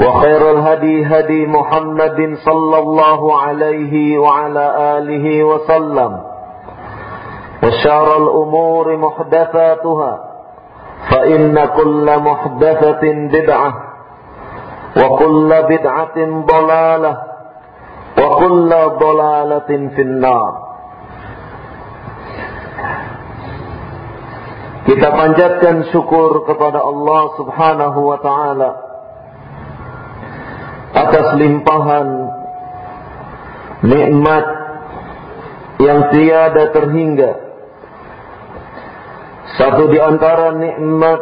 وخير الهدي هدي محمد صلى الله عليه وعلى آله وسلم وشار الأمور محدثاتها فإن كل محدثة بدعة وكل بدعة ضلالة وكل ضلالة في النار. Kita panjatkan syukur kepada Allah subhanahu wa ta'ala Atas limpahan Nikmat Yang tiada terhingga Satu di antara nikmat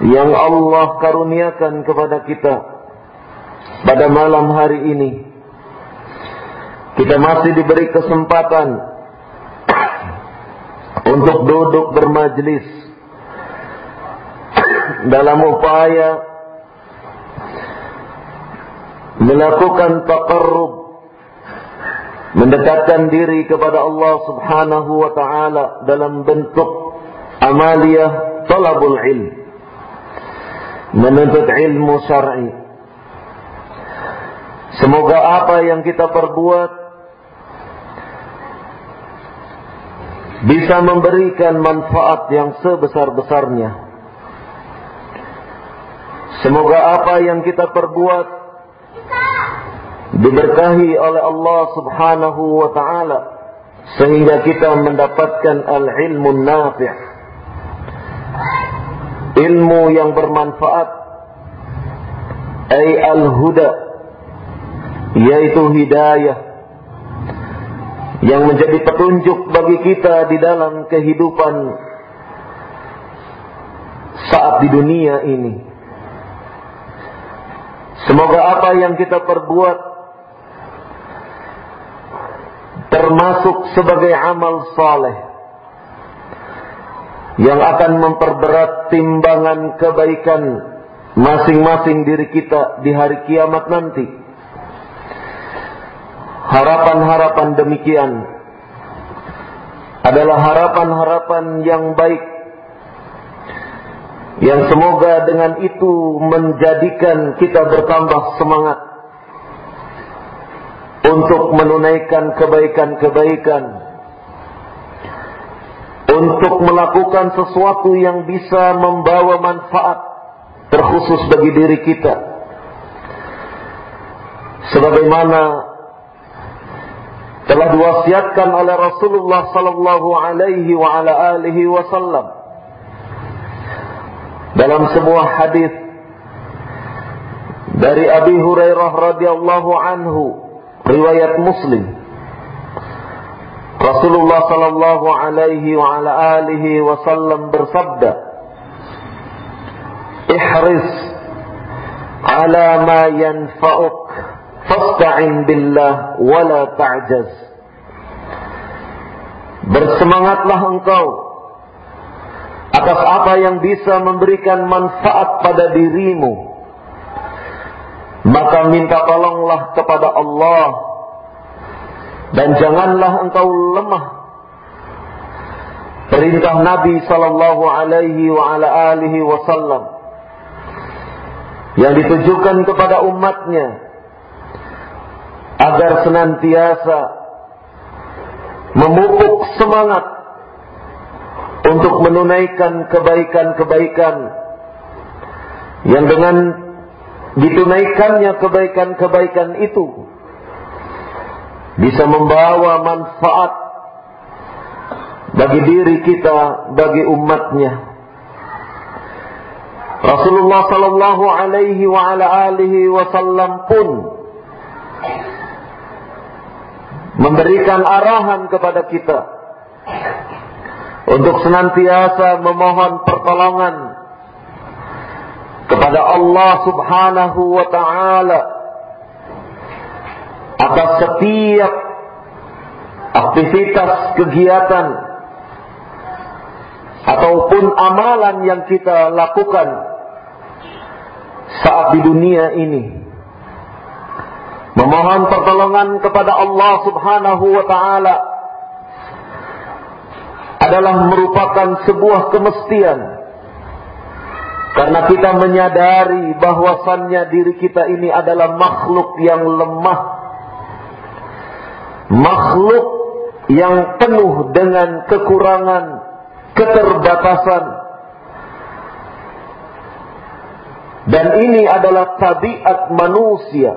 yang Allah karuniakan kepada kita pada malam hari ini. Kita masih diberi kesempatan untuk duduk bermajlis dalam upaya melakukan taqarrub mendekatkan diri kepada Allah Subhanahu wa taala dalam bentuk amaliyah talabul ilm menuntut ilmu syar'i. Semoga apa yang kita perbuat bisa memberikan manfaat yang sebesar-besarnya. Semoga apa yang kita perbuat diberkahi oleh Allah Subhanahu wa taala sehingga kita mendapatkan al-ilmu nafi' ilmu yang bermanfaat ay al-huda yaitu hidayah yang menjadi petunjuk bagi kita di dalam kehidupan saat di dunia ini. Semoga apa yang kita perbuat termasuk sebagai amal saleh yang akan memperberat timbangan kebaikan masing-masing diri kita di hari kiamat nanti. Harapan-harapan demikian adalah harapan-harapan yang baik yang semoga dengan itu menjadikan kita bertambah semangat untuk menunaikan kebaikan-kebaikan, untuk melakukan sesuatu yang bisa membawa manfaat. Terkhusus bagi diri kita. Sebagaimana telah diwasiatkan oleh Rasulullah sallallahu alaihi wa ala alihi wasallam. Dalam sebuah hadis dari Abi Hurairah radhiyallahu anhu riwayat Muslim. Rasulullah sallallahu alaihi wa ala alihi wasallam bersabda Ihris ala ma yanfa'uk fasta'in billah wa la ta'jaz. Bersemangatlah engkau atas apa yang bisa memberikan manfaat pada dirimu maka minta tolonglah kepada Allah dan janganlah engkau lemah. Perintah Nabi sallallahu alaihi wa ala wasallam yang ditujukan kepada umatnya agar senantiasa memupuk semangat untuk menunaikan kebaikan-kebaikan yang dengan ditunaikannya kebaikan-kebaikan itu bisa membawa manfaat bagi diri kita, bagi umatnya. Rasulullah sallallahu alaihi wa ala alihi wasallam pun memberikan arahan kepada kita untuk senantiasa memohon pertolongan kepada Allah Subhanahu wa taala atas setiap aktivitas kegiatan ataupun amalan yang kita lakukan saat di dunia ini. Memohon pertolongan kepada Allah Subhanahu wa taala adalah merupakan sebuah kemestian karena kita menyadari bahwasannya diri kita ini adalah makhluk yang lemah makhluk yang penuh dengan kekurangan, keterbatasan. Dan ini adalah tabiat manusia.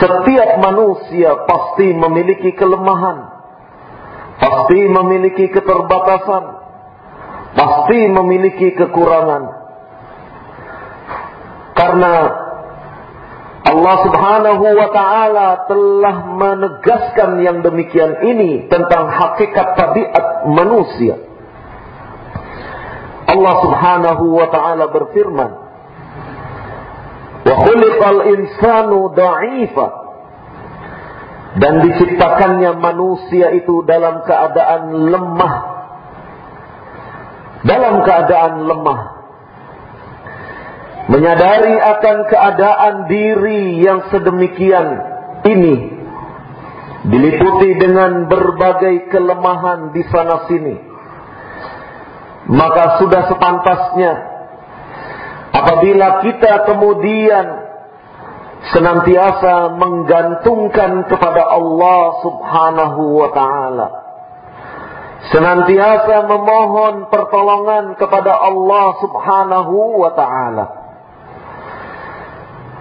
Setiap manusia pasti memiliki kelemahan, pasti memiliki keterbatasan, pasti memiliki kekurangan. Karena Allah Subhanahu wa taala telah menegaskan yang demikian ini tentang hakikat tabiat manusia. Allah Subhanahu wa taala berfirman, "Wa khuliqal insanu dha'ifa." Dan diciptakannya manusia itu dalam keadaan lemah. Dalam keadaan lemah. Menyadari akan keadaan diri yang sedemikian ini. Diliputi dengan berbagai kelemahan di sana sini. Maka sudah sepantasnya apabila kita kemudian senantiasa menggantungkan kepada Allah Subhanahu wa taala senantiasa memohon pertolongan kepada Allah Subhanahu wa taala.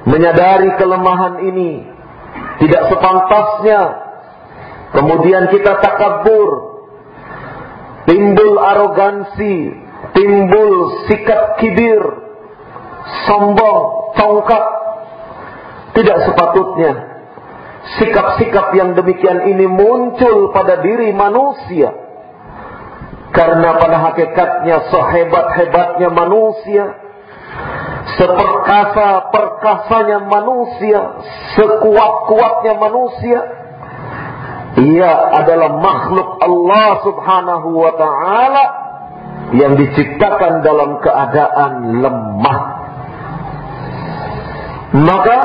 Menyadari kelemahan ini tidak sepantasnya. Kemudian kita takabur timbul arogansi timbul sikap kibir sombong tongkat tidak sepatutnya. Sikap-sikap yang demikian ini muncul pada diri manusia karena pada hakikatnya sehebat-hebatnya manusia seperkasa-perkasanya manusia, sekuat-kuatnya manusia, ia adalah makhluk Allah Subhanahu wa taala yang diciptakan dalam keadaan lemah. Maka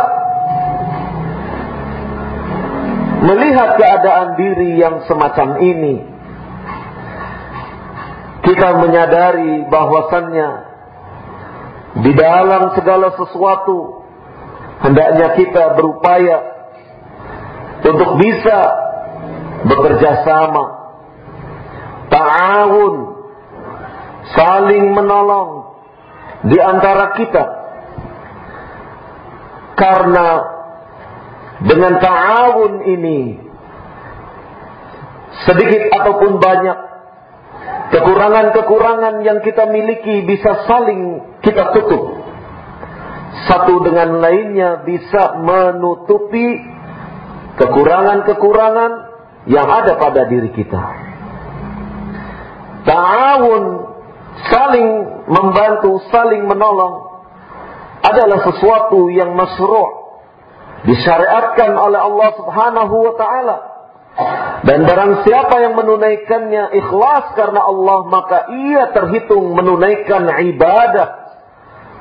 melihat keadaan diri yang semacam ini kita menyadari bahwasannya di dalam segala sesuatu hendaknya kita berupaya untuk bisa bekerja sama, ta'awun, saling menolong di antara kita. Karena dengan ta'awun ini sedikit ataupun banyak Kekurangan-kekurangan yang kita miliki bisa saling kita tutup. satu dengan lainnya bisa menutupi kekurangan-kekurangan yang ada pada diri kita. Ta'awun saling membantu, saling menolong adalah sesuatu yang masyru' disyariatkan oleh Allah Subhanahu wa taala. Dan barang siapa yang menunaikannya ikhlas karena Allah, maka ia terhitung menunaikan ibadah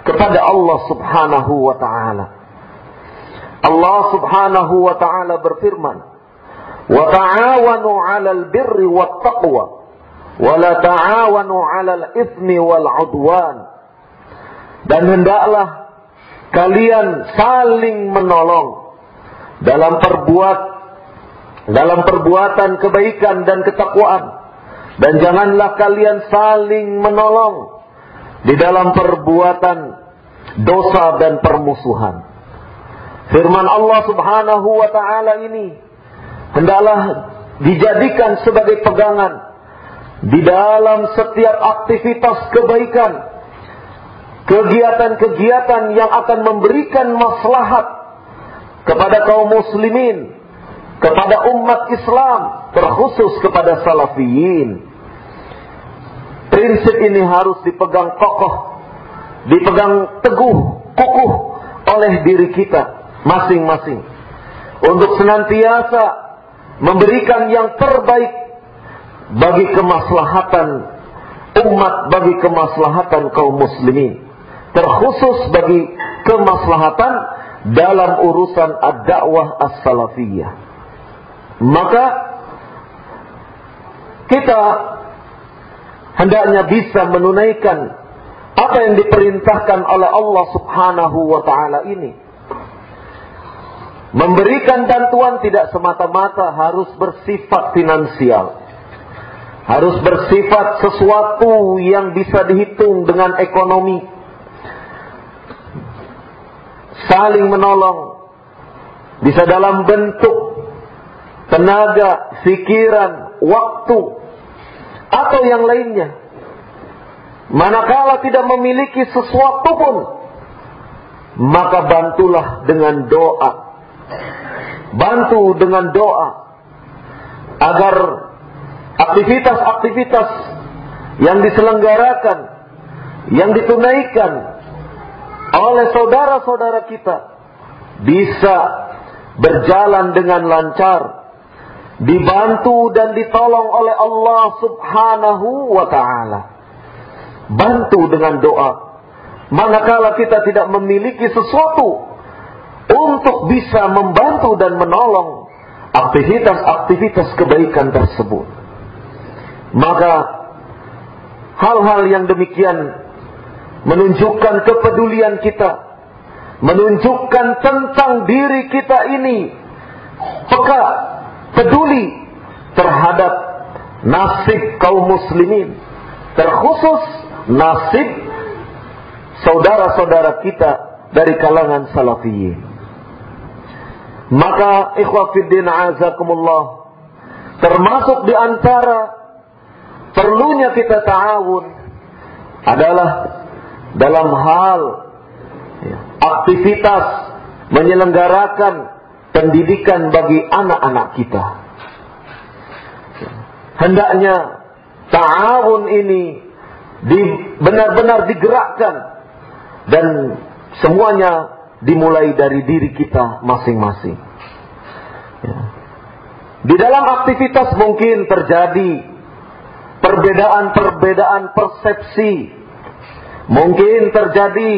kepada Allah Subhanahu wa taala. Allah Subhanahu wa taala berfirman, "Wa ta'awanu 'alal birri wat taqwa, wa la ta'awanu 'alal itsmi wal 'udwan." Dan hendaklah kalian saling menolong dalam perbuat dalam perbuatan kebaikan dan ketakwaan dan janganlah kalian saling menolong di dalam perbuatan dosa dan permusuhan. Firman Allah Subhanahu wa taala ini hendaklah dijadikan sebagai pegangan di dalam setiap aktivitas kebaikan kegiatan-kegiatan yang akan memberikan maslahat kepada kaum muslimin, kepada umat Islam, terkhusus kepada salafiyin. Prinsip ini harus dipegang kokoh, dipegang teguh, kokoh oleh diri kita masing-masing. Untuk senantiasa memberikan yang terbaik bagi kemaslahatan umat, bagi kemaslahatan kaum muslimin terkhusus bagi kemaslahatan dalam urusan ad-dakwah as-salafiyah. Maka kita hendaknya bisa menunaikan apa yang diperintahkan oleh Allah Subhanahu wa taala ini. Memberikan bantuan tidak semata-mata harus bersifat finansial. Harus bersifat sesuatu yang bisa dihitung dengan ekonomi saling menolong bisa dalam bentuk tenaga, pikiran, waktu atau yang lainnya. Manakala tidak memiliki sesuatu pun, maka bantulah dengan doa. Bantu dengan doa agar aktivitas-aktivitas yang diselenggarakan, yang ditunaikan oleh saudara-saudara kita bisa berjalan dengan lancar, dibantu dan ditolong oleh Allah Subhanahu wa taala. Bantu dengan doa. Manakala kita tidak memiliki sesuatu untuk bisa membantu dan menolong aktivitas-aktivitas kebaikan tersebut. Maka hal-hal yang demikian menunjukkan kepedulian kita, menunjukkan tentang diri kita ini peka, peduli terhadap nasib kaum muslimin, terkhusus nasib saudara-saudara kita dari kalangan salafiyin. Maka ikhwafiddin azakumullah termasuk di antara perlunya kita ta'awun adalah dalam hal aktivitas menyelenggarakan pendidikan bagi anak-anak kita. Hendaknya ta'awun ini di, benar-benar digerakkan dan semuanya dimulai dari diri kita masing-masing. Ya. Di dalam aktivitas mungkin terjadi perbedaan-perbedaan persepsi Mungkin terjadi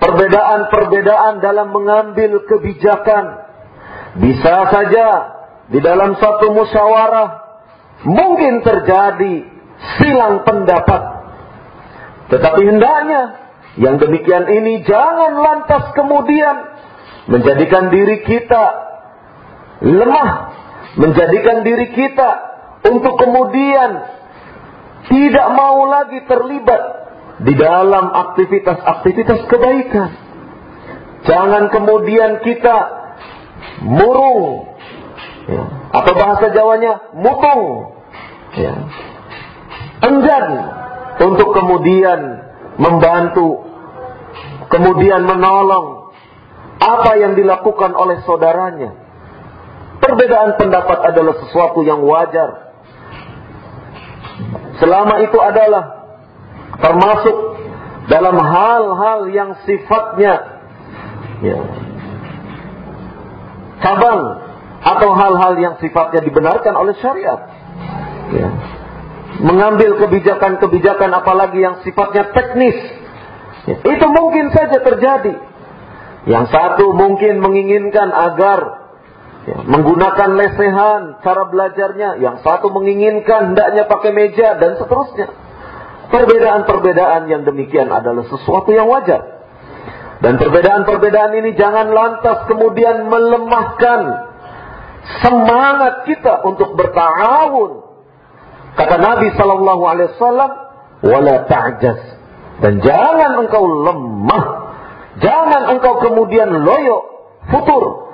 perbedaan-perbedaan dalam mengambil kebijakan. Bisa saja di dalam satu musyawarah mungkin terjadi silang pendapat. Tetapi hendaknya yang demikian ini jangan lantas kemudian menjadikan diri kita lemah, menjadikan diri kita untuk kemudian tidak mau lagi terlibat di dalam aktivitas-aktivitas kebaikan. Jangan kemudian kita murung ya, atau bahasa Jawanya mutung ya. enggan untuk kemudian membantu kemudian menolong apa yang dilakukan oleh saudaranya. Perbedaan pendapat adalah sesuatu yang wajar. Selama itu adalah termasuk dalam hal-hal yang sifatnya ya, cabang atau hal-hal yang sifatnya dibenarkan oleh syariat. Ya. Mengambil kebijakan-kebijakan apalagi yang sifatnya teknis. Ya. Itu mungkin saja terjadi. Yang satu mungkin menginginkan agar ya, menggunakan lesehan cara belajarnya. Yang satu menginginkan hendaknya pakai meja dan seterusnya. Perbedaan-perbedaan yang demikian adalah sesuatu yang wajar. Dan perbedaan-perbedaan ini jangan lantas kemudian melemahkan semangat kita untuk bertawun. Kata Nabi Sallallahu Alaihi Wasallam, wala ta'jaz dan jangan engkau lemah, jangan engkau kemudian loyo, futur,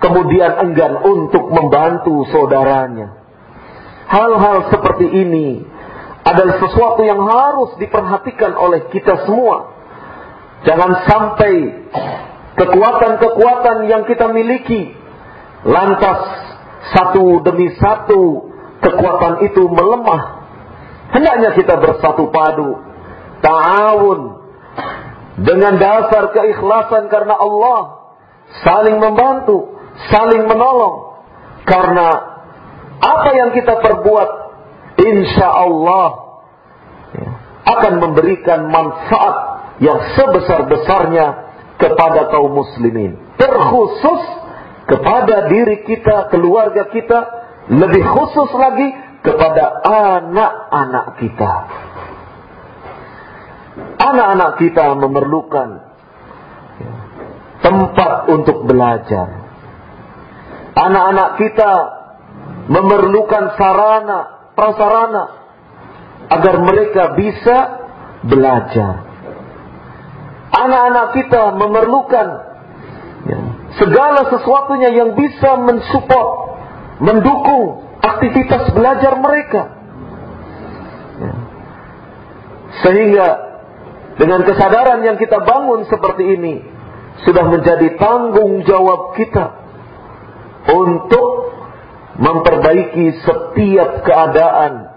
kemudian enggan untuk membantu saudaranya. Hal-hal seperti ini adalah sesuatu yang harus diperhatikan oleh kita semua. Jangan sampai kekuatan-kekuatan yang kita miliki lantas satu demi satu kekuatan itu melemah. Hendaknya kita bersatu padu, ta'awun dengan dasar keikhlasan karena Allah, saling membantu, saling menolong. Karena apa yang kita perbuat, insya Allah akan memberikan manfaat yang sebesar-besarnya kepada kaum muslimin. Terkhusus kepada diri kita, keluarga kita, lebih khusus lagi kepada anak-anak kita. Anak-anak kita memerlukan tempat untuk belajar. Anak-anak kita memerlukan sarana, prasarana agar mereka bisa belajar. Anak-anak kita memerlukan ya, segala sesuatunya yang bisa mensupport, mendukung aktivitas belajar mereka. Ya. Sehingga dengan kesadaran yang kita bangun seperti ini sudah menjadi tanggung jawab kita untuk memperbaiki setiap keadaan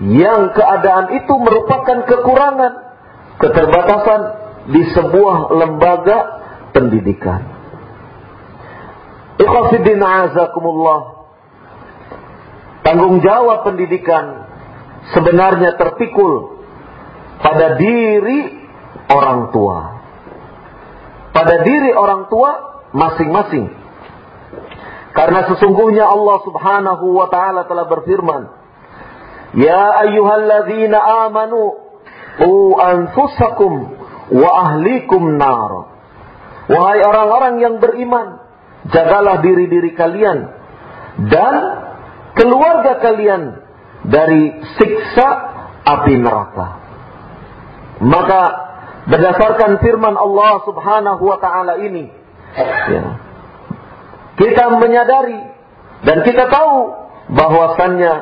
yang keadaan itu merupakan kekurangan, keterbatasan di sebuah lembaga pendidikan. Ikhwafidin azakumullah. Tanggung jawab pendidikan sebenarnya terpikul pada diri orang tua. Pada diri orang tua masing-masing. Karena sesungguhnya Allah Subhanahu wa taala telah berfirman, "Ya ayyuhalladzina amanu qu anfusakum wa ahlikum nar." Wahai orang-orang yang beriman, jagalah diri-diri kalian dan keluarga kalian dari siksa api neraka. Maka berdasarkan firman Allah Subhanahu wa taala ini, ya, kita menyadari dan kita tahu bahwasannya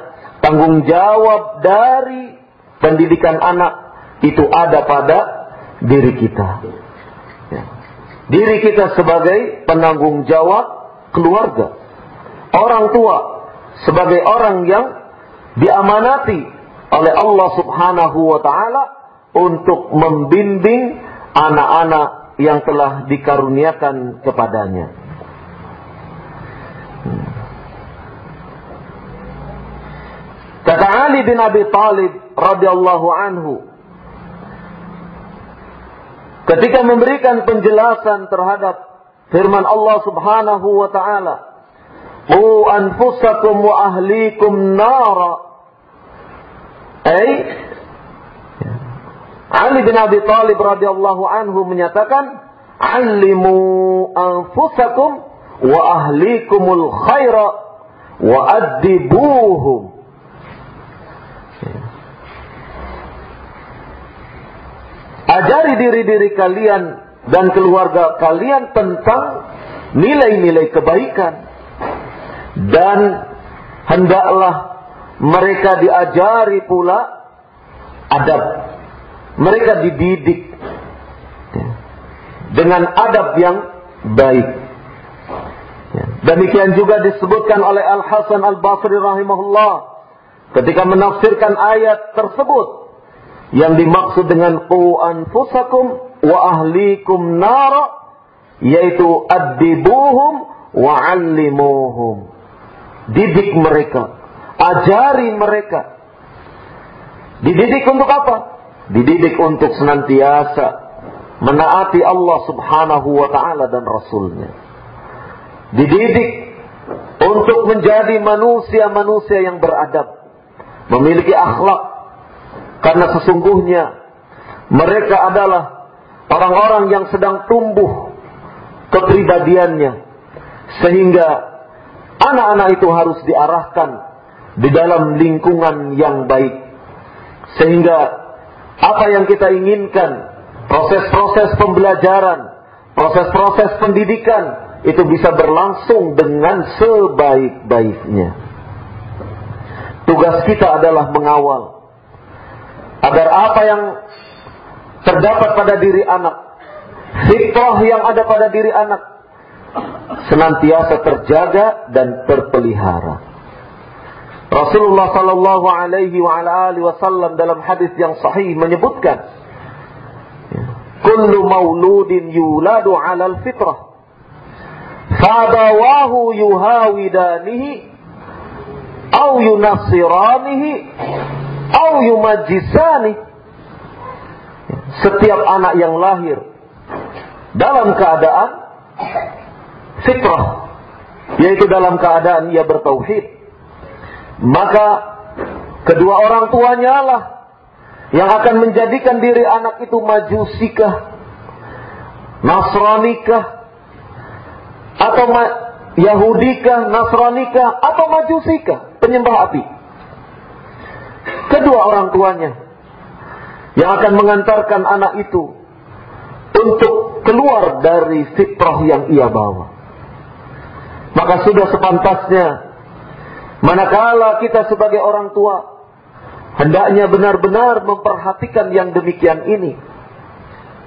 tanggung jawab dari pendidikan anak itu ada pada diri kita diri kita sebagai penanggung jawab keluarga. Orang tua sebagai orang yang diamanati oleh Allah Subhanahu wa taala untuk membimbing anak-anak yang telah dikaruniakan kepadanya. Kata Ali bin Abi Talib radhiyallahu anhu, ketika memberikan penjelasan terhadap firman Allah Subhanahu wa taala, "Qu anfusakum wa ahlikum nara." Ay Ali bin Abi Thalib radhiyallahu anhu menyatakan, "Allimu anfusakum wa ahlikumul khaira wa addibuhum." Ajari diri-diri kalian dan keluarga kalian tentang nilai-nilai kebaikan. Dan hendaklah mereka diajari pula adab. Mereka dididik. Dengan adab yang baik. Demikian juga disebutkan oleh Al Hasan Al Basri rahimahullah ketika menafsirkan ayat tersebut yang dimaksud dengan qu anfusakum wa ahlikum nara yaitu adibuhum wa allimuhum. Didik mereka ajari mereka. Dididik untuk apa? Dididik untuk senantiasa menaati Allah Subhanahu wa taala dan rasulnya. Dididik untuk menjadi manusia-manusia yang beradab memiliki akhlak karena sesungguhnya mereka adalah orang-orang yang sedang tumbuh kepribadiannya. Sehingga anak-anak itu harus diarahkan di dalam lingkungan yang baik. Sehingga apa yang kita inginkan, proses-proses pembelajaran, proses-proses pendidikan itu bisa berlangsung dengan sebaik-baiknya. Tugas kita adalah mengawal agar apa yang terdapat pada diri anak, fitrah yang ada pada diri anak senantiasa terjaga dan terpelihara. Rasulullah sallallahu alaihi wasallam dalam hadis yang sahih menyebutkan Kullu mauludin yuladu 'ala al-fitrah fabawahu yuhawidanihi aw yunassiranihi au yumajisani setiap anak yang lahir dalam keadaan fitrah yaitu dalam keadaan ia bertauhid maka kedua orang tuanya lah yang akan menjadikan diri anak itu majusikah nasranikah atau ma Yahudikah, Nasranikah, atau Majusikah, penyembah api kedua orang tuanya yang akan mengantarkan anak itu untuk keluar dari fitrah yang ia bawa. Maka sudah sepantasnya manakala kita sebagai orang tua hendaknya benar-benar memperhatikan yang demikian ini.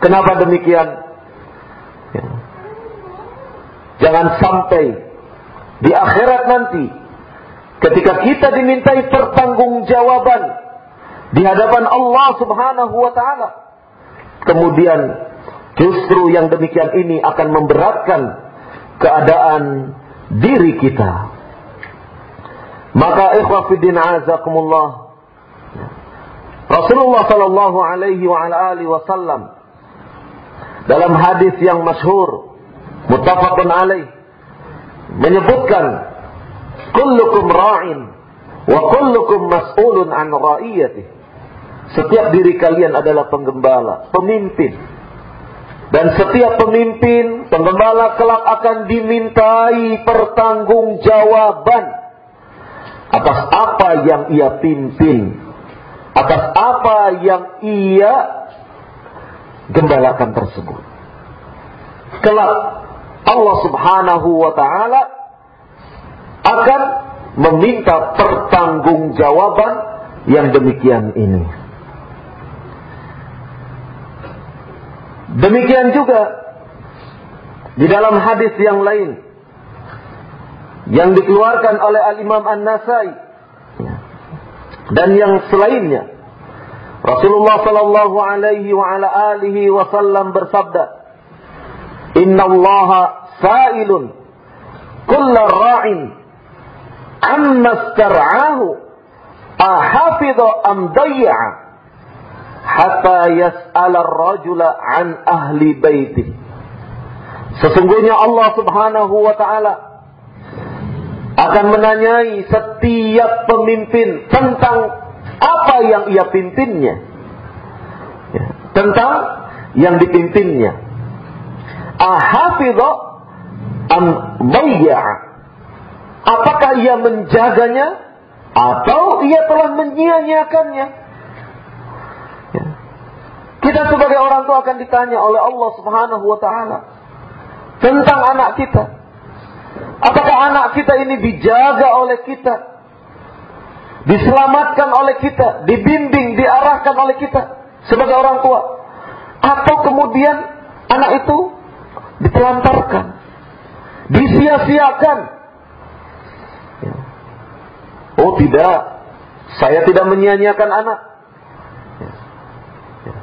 Kenapa demikian? Ya. Jangan sampai di akhirat nanti Ketika kita dimintai pertanggungjawaban di hadapan Allah Subhanahu wa taala. Kemudian justru yang demikian ini akan memberatkan keadaan diri kita. Maka ikhwah fiddin azakumullah. Rasulullah sallallahu alaihi wa ala alihi wasallam dalam hadis yang masyhur muttafaqun alaih menyebutkan kullukum ra'in wa kullukum mas'ulun an ra'iyati. Setiap diri kalian adalah penggembala, pemimpin. Dan setiap pemimpin, penggembala kelak akan dimintai pertanggungjawaban atas apa yang ia pimpin, atas apa yang ia gembalakan tersebut. Kelak Allah Subhanahu wa taala akan meminta pertanggungjawaban yang demikian ini. Demikian juga di dalam hadis yang lain yang dikeluarkan oleh Al-Imam An-Nasai dan yang selainnya. Rasulullah sallallahu alaihi wa ala alihi wasallam bersabda Inna Allah sa'ilun kulla ra'in amma star'ahu ahafidha am dayya'a hatta yas'ala ar-rajula an ahli baiti Sesungguhnya Allah Subhanahu wa taala akan menanyai setiap pemimpin tentang apa yang ia pimpinnya. Ya, tentang yang dipimpinnya. Ahafidha am dayya'a Apakah ia menjaganya atau ia telah menyia-nyiakannya? Kita sebagai orang tua akan ditanya oleh Allah Subhanahu wa taala tentang anak kita. Apakah anak kita ini dijaga oleh kita? Diselamatkan oleh kita, dibimbing, diarahkan oleh kita sebagai orang tua? Atau kemudian anak itu ditelantarkan, disia-siakan. Oh tidak, saya tidak menyia-nyiakan anak. Ya. Ya.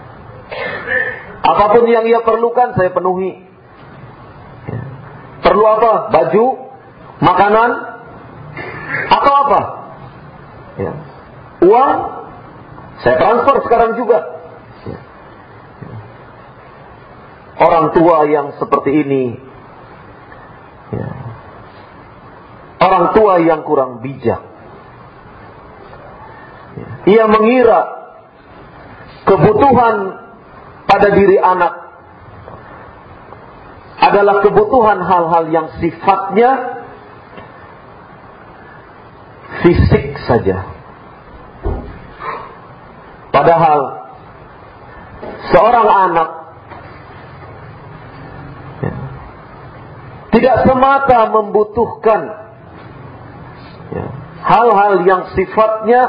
Apa pun yang ia perlukan saya penuhi. Perlu apa? Baju, makanan, atau apa? Ya. Uang, saya transfer sekarang juga. Ya. Orang tua yang seperti ini, ya. orang tua yang kurang bijak, ya. ia mengira kebutuhan pada diri anak adalah kebutuhan hal-hal yang sifatnya fisik saja. Padahal seorang anak tidak semata membutuhkan hal-hal ya, yang sifatnya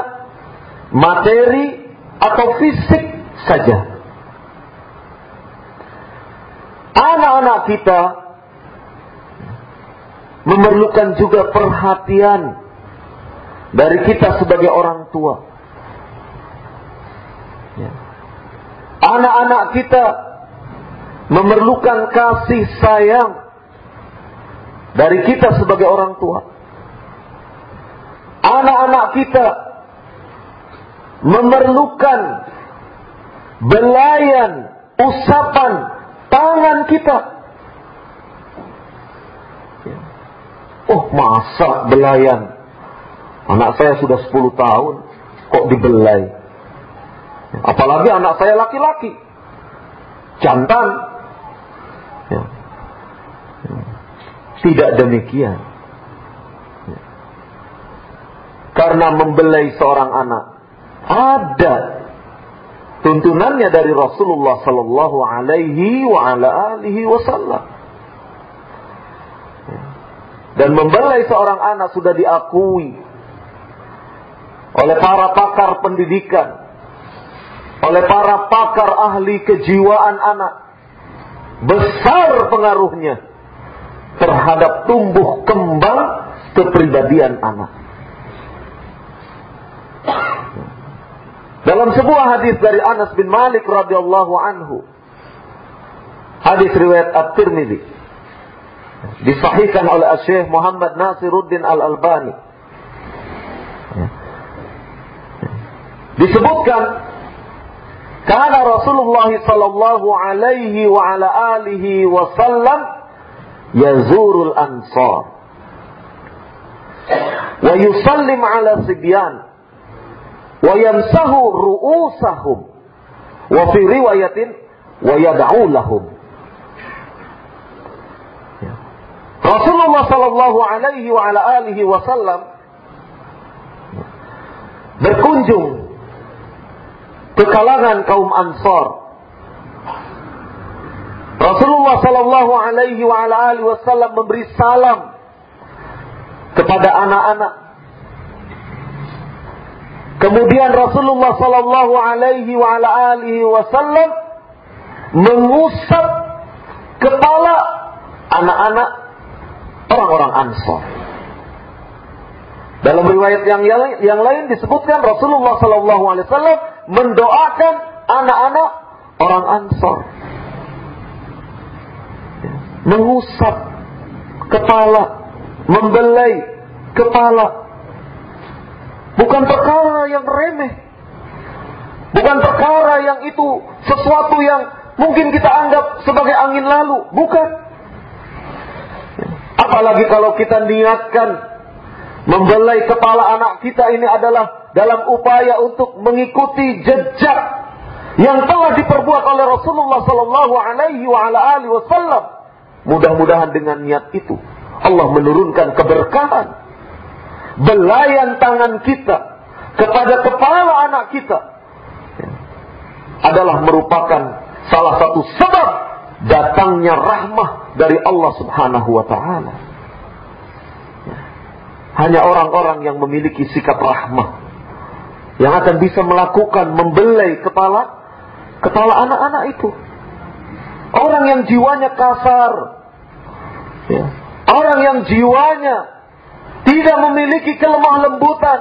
materi atau fisik saja. Anak-anak kita memerlukan juga perhatian dari kita sebagai orang tua. Ya. Anak-anak kita memerlukan kasih sayang dari kita sebagai orang tua. Anak-anak kita memerlukan belayan, usapan tangan kita. Oh masa belayan Anak saya sudah 10 tahun, kok dibelai. Apalagi anak saya laki-laki. Jantan. Ya. Tidak demikian. Karena membelai seorang anak ada tuntunannya dari Rasulullah sallallahu alaihi wasallam. Dan membelai seorang anak sudah diakui oleh para pakar pendidikan, oleh para pakar ahli kejiwaan anak. Besar pengaruhnya terhadap tumbuh kembang kepribadian anak. Dalam sebuah hadis dari Anas bin Malik radhiyallahu anhu, hadis riwayat At-Tirmidzi, disahihkan oleh Syekh Muhammad Nasiruddin Al-Albani. disebutkan karena Rasulullah sallallahu alaihi wa ala alihi wasallam yazurul ansar wa yusallim ala sibyan wa yamsahu ru'usahum wa fi riwayatin wa Rasulullah sallallahu alaihi wa ala alihi wasallam berkunjung ke kalangan kaum Ansor. Rasulullah Sallallahu Alaihi Wasallam memberi salam kepada anak-anak. Kemudian Rasulullah Sallallahu Alaihi Wasallam mengusap kepala anak-anak orang-orang Ansor. Dalam riwayat yang yang lain disebutkan Rasulullah Sallallahu Alaihi Wasallam mendoakan anak-anak orang Ansor. Mengusap kepala, membelai kepala. Bukan perkara yang remeh. Bukan perkara yang itu sesuatu yang mungkin kita anggap sebagai angin lalu. Bukan. Apalagi kalau kita niatkan membelai kepala anak kita ini adalah dalam upaya untuk mengikuti jejak yang telah diperbuat oleh Rasulullah Sallallahu Alaihi Wasallam. Mudah-mudahan dengan niat itu Allah menurunkan keberkahan, belayan tangan kita kepada kepala anak kita adalah merupakan salah satu sebab datangnya rahmah dari Allah Subhanahu wa taala. Hanya orang-orang yang memiliki sikap rahmah yang akan bisa melakukan membelai kepala kepala anak-anak itu. Orang yang jiwanya kasar. Ya. Orang yang jiwanya tidak memiliki kelemah lembutan.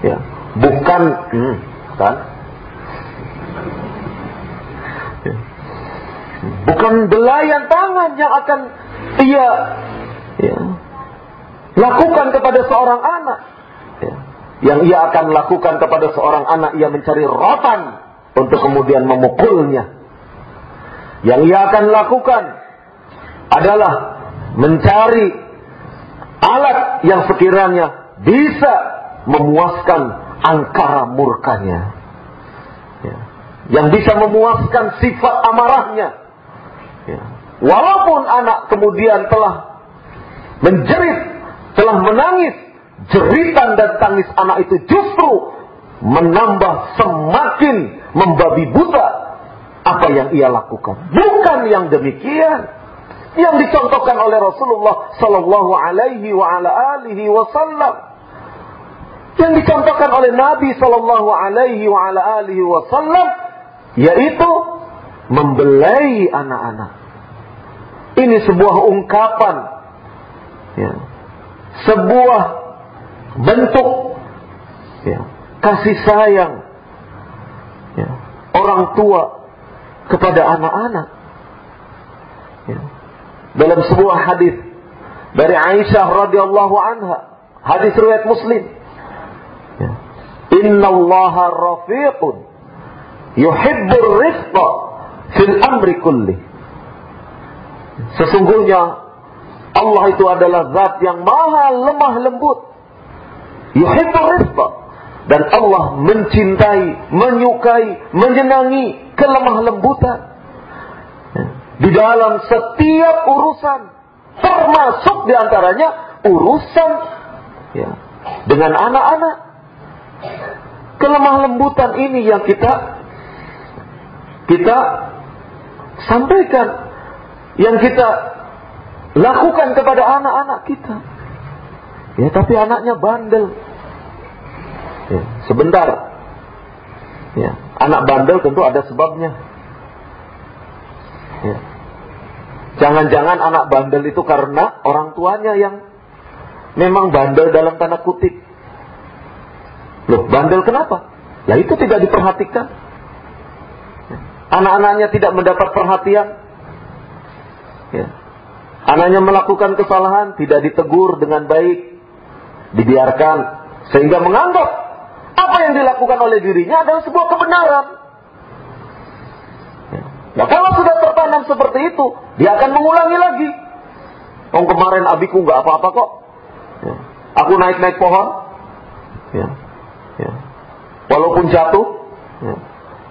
Ya. Bukan, hmm, kan? Ya. Bukan belayan tangan yang akan ia ya, lakukan kepada seorang anak. Ya. Yang ia akan lakukan kepada seorang anak, ia mencari rotan untuk kemudian memukulnya. Yang ia akan lakukan adalah mencari alat yang sekiranya bisa memuaskan angkara murkanya. Ya. Yang bisa memuaskan sifat amarahnya. Ya. Walaupun anak kemudian telah menjerit, telah menangis, jeritan dan tangis anak itu justru menambah semakin membabi buta apa yang ia lakukan. Bukan yang demikian yang dicontohkan oleh Rasulullah sallallahu alaihi wasallam. Yang dicontohkan oleh Nabi sallallahu alaihi wasallam yaitu membelai anak-anak. Ini sebuah ungkapan ya. Sebuah bentuk ya, kasih sayang ya, orang tua kepada anak-anak. Dalam sebuah hadis dari Aisyah radhiyallahu anha, hadis riwayat Muslim. Ya. Inna Allah rafiqun yuhibbur rifqa fil amri kulli. Sesungguhnya Allah itu adalah zat yang maha lemah lembut. Yuhibbur rifqa. Dan Allah mencintai, menyukai, menyenangi kelemah lembutan di dalam setiap urusan termasuk di antaranya urusan ya, dengan anak-anak. Kelemah lembutan ini yang kita kita sampaikan yang kita lakukan kepada anak-anak kita. Ya tapi anaknya bandel. Ya, sebentar. Ya Anak bandel tentu ada sebabnya. Ya. Jangan-jangan anak bandel itu karena orang tuanya yang memang bandel dalam tanda kutip. Loh, bandel kenapa? Ya itu tidak diperhatikan. Anak-anaknya tidak mendapat perhatian. Ya. Anaknya melakukan kesalahan, tidak ditegur dengan baik, dibiarkan, sehingga menganggap apa yang dilakukan oleh dirinya adalah sebuah kebenaran. Nah kalau sudah tertanam seperti itu, dia akan mengulangi lagi. Oh kemarin abiku nggak apa-apa kok. Ya. Aku naik-naik pohon. Ya. Ya. Walaupun jatuh. Ya.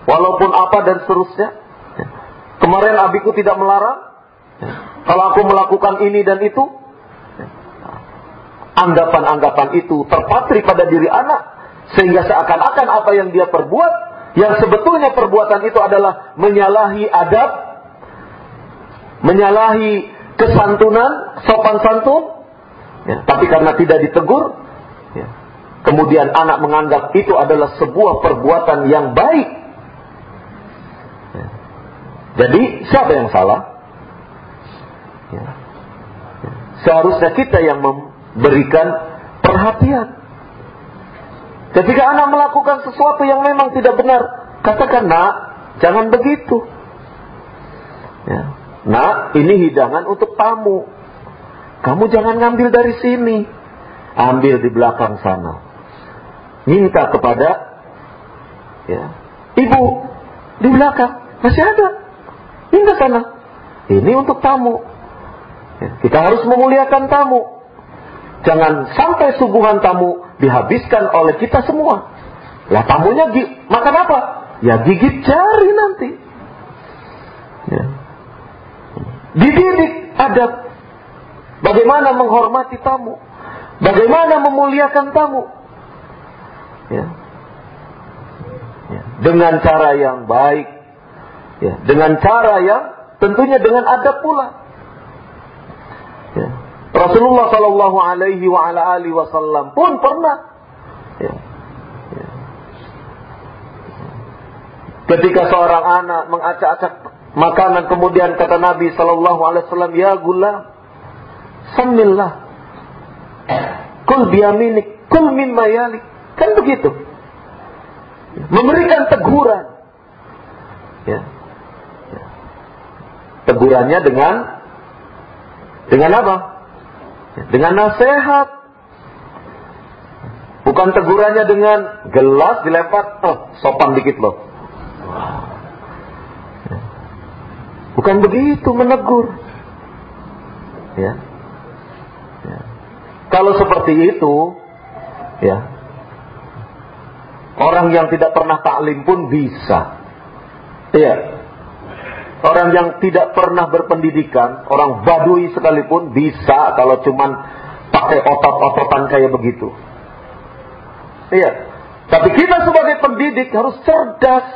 Walaupun apa dan seterusnya. Ya. Kemarin abiku tidak melarang. Ya. Kalau aku melakukan ini dan itu. Ya. Anggapan-anggapan itu terpatri pada diri anak sehingga seakan-akan apa yang dia perbuat, yang sebetulnya perbuatan itu adalah menyalahi adab, menyalahi kesantunan, sopan santun, ya, tapi karena tidak ditegur, ya, kemudian anak menganggap itu adalah sebuah perbuatan yang baik. Ya. Jadi siapa yang salah? Ya. Ya. Seharusnya kita yang memberikan perhatian. Ketika anak melakukan sesuatu yang memang tidak benar, katakan nak, jangan begitu. Ya. Nak, ini hidangan untuk tamu. Kamu jangan ngambil dari sini. Ambil di belakang sana. Minta kepada ya, ibu di belakang. Masih ada. Minta sana. Ini untuk tamu. Ya, kita harus memuliakan tamu. Jangan sampai suguhan tamu dihabiskan oleh kita semua. Lah tamunya makan apa? Ya gigit jari nanti. Ya. Dididik adab. Bagaimana menghormati tamu. Bagaimana memuliakan tamu. Ya. Ya. Dengan cara yang baik. Ya. Dengan cara yang tentunya dengan adab pula. Rasulullah Shallallahu Alaihi wa ala alihi Wasallam pun pernah ya, ya. ketika seorang anak mengacak-acak makanan kemudian kata Nabi Shallallahu Alaihi Wasallam ya gula samillah kul biyaminik kul mimma yalik kan begitu memberikan teguran ya. ya. tegurannya dengan dengan apa dengan nasihat bukan tegurannya dengan gelas dilempar oh sopan dikit loh Bukan begitu menegur. Ya. ya. Kalau seperti itu, ya. Orang yang tidak pernah taklim pun bisa. Iya. Orang yang tidak pernah berpendidikan, orang badui sekalipun bisa kalau cuman pakai otot-ototan kayak begitu. Iya. Tapi kita sebagai pendidik harus cerdas.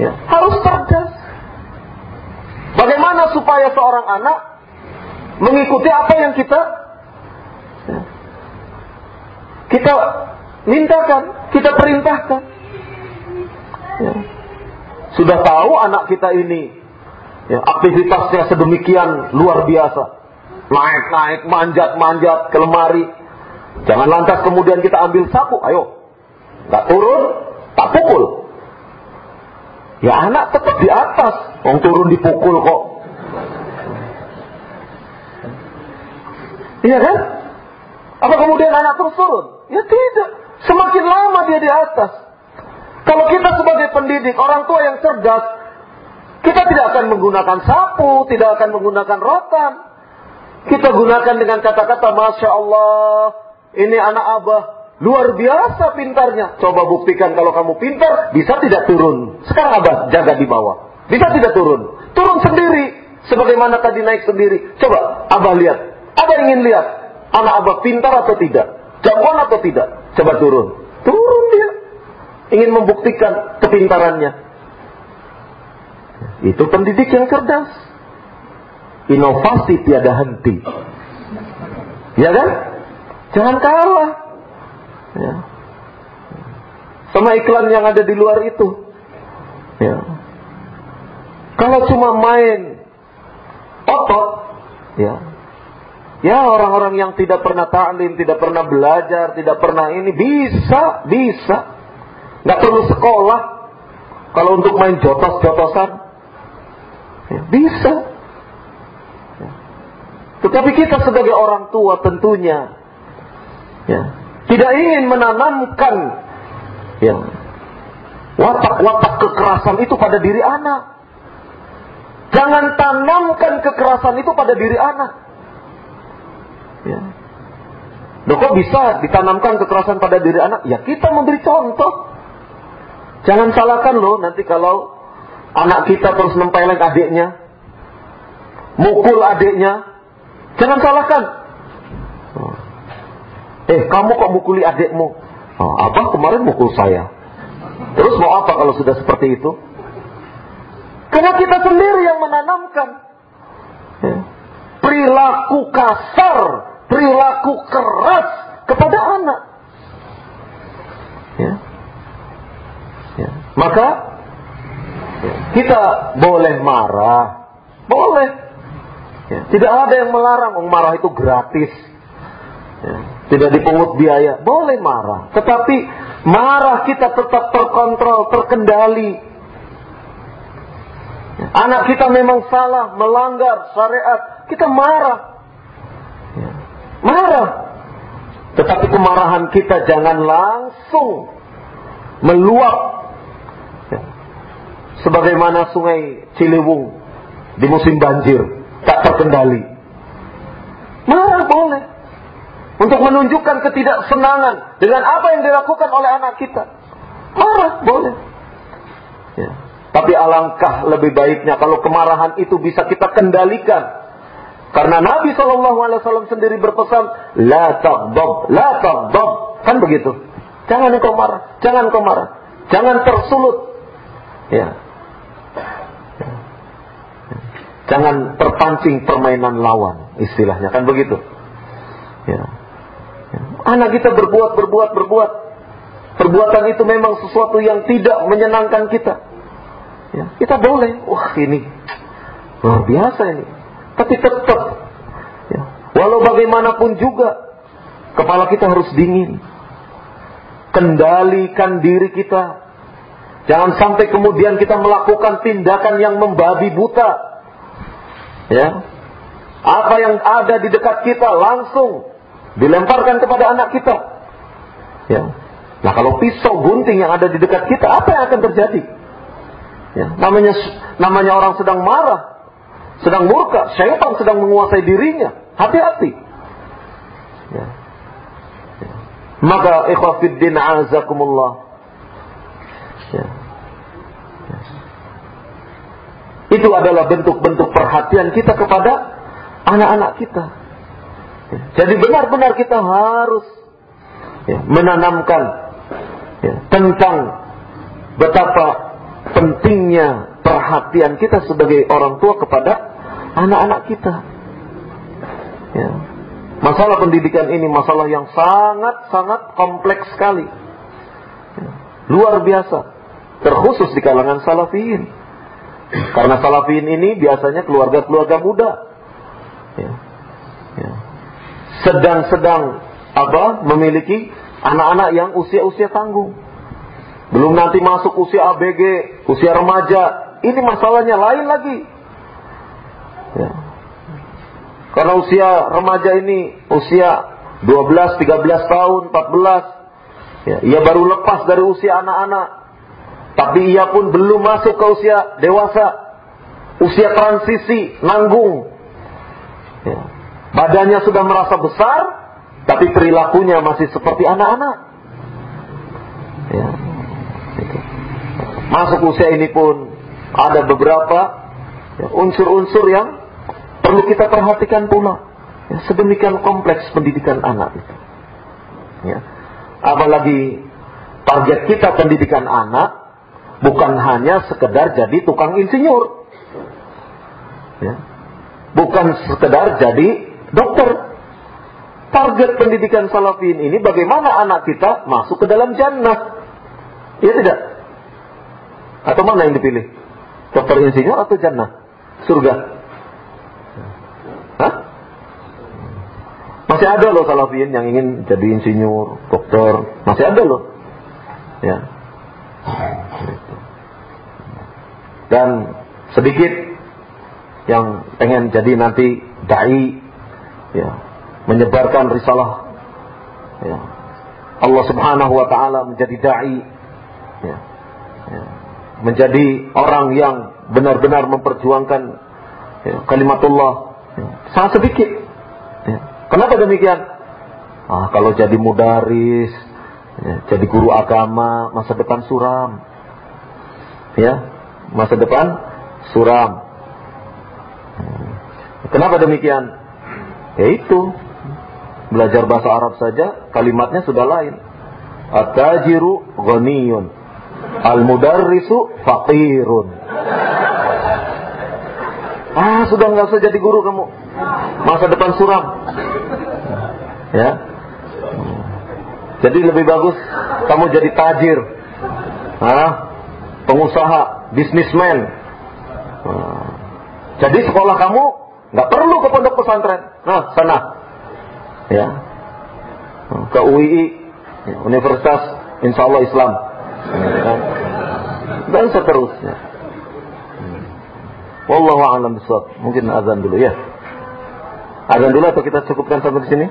Ya, harus cerdas. Bagaimana supaya seorang anak mengikuti apa yang kita ya, kita mintakan, kita perintahkan. Ya. Sudah tahu anak kita ini ya, aktivitasnya sedemikian luar biasa. Naik-naik, manjat-manjat ke lemari. Jangan lantas kemudian kita ambil sapu, ayo. Gak turun, tak pukul. Ya anak tetap di atas. Yang turun dipukul kok. Iya kan? Apa kemudian anak terus turun? Ya tidak. Semakin lama dia di atas. Kalau kita sebagai pendidik, orang tua yang cerdas, kita tidak akan menggunakan sapu, tidak akan menggunakan rotan. Kita gunakan dengan kata-kata Masya Allah, ini anak abah, Luar biasa pintarnya. Coba buktikan kalau kamu pintar, bisa tidak turun. Sekarang abah jaga di bawah. Bisa tidak turun. Turun sendiri. Sebagaimana tadi naik sendiri. Coba abah lihat. Abah ingin lihat. Anak abah pintar atau tidak. Jagoan atau tidak. Coba turun. Turun dia. Ingin membuktikan kepintarannya. Itu pendidik yang cerdas. Inovasi tiada henti. Ya kan? Jangan kalah. Ya. Sama iklan yang ada di luar itu. Ya. Kalau cuma main otot, ya. Ya orang-orang yang tidak pernah ta'lim, tidak pernah belajar, tidak pernah ini bisa, bisa. Nggak perlu sekolah. Kalau untuk main jotos-jotosan, ya, bisa. Ya. Tetapi kita sebagai orang tua tentunya, ya, tidak ingin menanamkan ya, watak-watak kekerasan itu pada diri anak. Jangan tanamkan kekerasan itu pada diri anak. Ya. Loh kok bisa ditanamkan kekerasan pada diri anak? Ya kita memberi contoh. Jangan salahkan loh nanti kalau anak kita terus nempeleng adiknya. Mukul adiknya. Jangan salahkan. Eh, kamu kok mukuli adikmu? Oh, abang kemarin mukul saya. Terus mau apa kalau sudah seperti itu? Karena kita sendiri yang menanamkan. Ya. Perilaku kasar, perilaku keras kepada anak. Ya. Ya. Maka ya, kita boleh marah, boleh. Ya. Tidak ada yang melarang, marah itu gratis. Ya tidak dipungut biaya, boleh marah. Tetapi marah kita tetap terkontrol, terkendali. Anak kita memang salah, melanggar syariat, kita marah. Marah. Tetapi kemarahan kita jangan langsung meluap. Sebagaimana sungai Ciliwung di musim banjir, tak terkendali. Marah boleh untuk menunjukkan ketidaksenangan dengan apa yang dilakukan oleh anak kita. Marah, boleh. Ya. Tapi alangkah lebih baiknya kalau kemarahan itu bisa kita kendalikan. Karena Nabi SAW sendiri berpesan, La taghdab, la taghdab. Kan begitu. Jangan engkau marah, jangan engkau marah. Jangan tersulut. Ya. Jangan terpancing permainan lawan, istilahnya kan begitu. Ya. Anak kita berbuat, berbuat, berbuat. Perbuatan itu memang sesuatu yang tidak menyenangkan kita. Ya, kita boleh. Wah ini luar biasa ini. Tapi tetap, ya, walau bagaimanapun juga, kepala kita harus dingin. Kendalikan diri kita. Jangan sampai kemudian kita melakukan tindakan yang membabi buta. Ya, apa yang ada di dekat kita langsung dilemparkan kepada anak kita. Ya. Nah kalau pisau gunting yang ada di dekat kita, apa yang akan terjadi? Ya, namanya namanya orang sedang marah, sedang murka, syaitan sedang menguasai dirinya. Hati-hati. Ya. Ya. Maka ikhwafiddin azakumullah. Ya. Itu adalah bentuk-bentuk perhatian kita kepada anak-anak kita. Ya. Jadi benar-benar kita harus ya, menanamkan ya, tentang betapa pentingnya perhatian kita sebagai orang tua kepada anak-anak kita. Ya. Masalah pendidikan ini masalah yang sangat-sangat kompleks sekali. Ya. Luar biasa. Terkhusus di kalangan salafiyin. Karena salafiyin ini biasanya keluarga-keluarga muda. Ya. Ya. Sedang-sedang apa memiliki Anak-anak yang usia-usia tanggung. Belum nanti masuk usia ABG, usia remaja. Ini masalahnya lain lagi. Ya. Karena usia remaja ini usia 12, 13 tahun, 14. Ya, ia baru lepas dari usia anak-anak. Tapi ia pun belum masuk ke usia dewasa. Usia transisi, nanggung. Ya. Badannya sudah merasa besar, tapi perilakunya masih seperti anak-anak. Ya. Masuk usia ini pun ada beberapa ya, unsur-unsur ya, yang perlu kita perhatikan pula. Sedemikian kompleks pendidikan anak itu. Apalagi target kita pendidikan anak bukan hanya sekedar jadi tukang insinyur. Ya. Bukan sekedar jadi dokter target pendidikan salafin ini bagaimana anak kita masuk ke dalam jannah. Ya tidak? Atau mana yang dipilih? Dokter insinyur atau jannah? Surga? Hah? Masih ada loh salafin yang ingin jadi insinyur, dokter. Masih ada loh. Ya. Dan sedikit yang pengen jadi nanti dai ya menyebarkan risalah ya. Allah Subhanahu wa taala menjadi dai ya. Ya. menjadi orang yang benar-benar memperjuangkan ya, kalimatullah ya. sangat sedikit ya. kenapa demikian ah kalau jadi mudaris ya, jadi guru agama masa depan suram ya masa depan suram kenapa demikian yaitu Belajar bahasa Arab saja kalimatnya sudah lain. At-tajiru ghaniyun. Al-mudarrisu faqirun. Ah, sudah nggak usah jadi guru kamu. Masa depan suram. Ya. Jadi lebih bagus kamu jadi tajir. Ah, pengusaha, bisnismen. Ah. Jadi sekolah kamu nggak perlu ke pondok pesantren. Nah, sana ya ke UII Universitas Insya Allah Islam ya, dan seterusnya Wallahu a'lam. Mungkin azan dulu ya. Azan dulu atau kita cukupkan sampai di sini?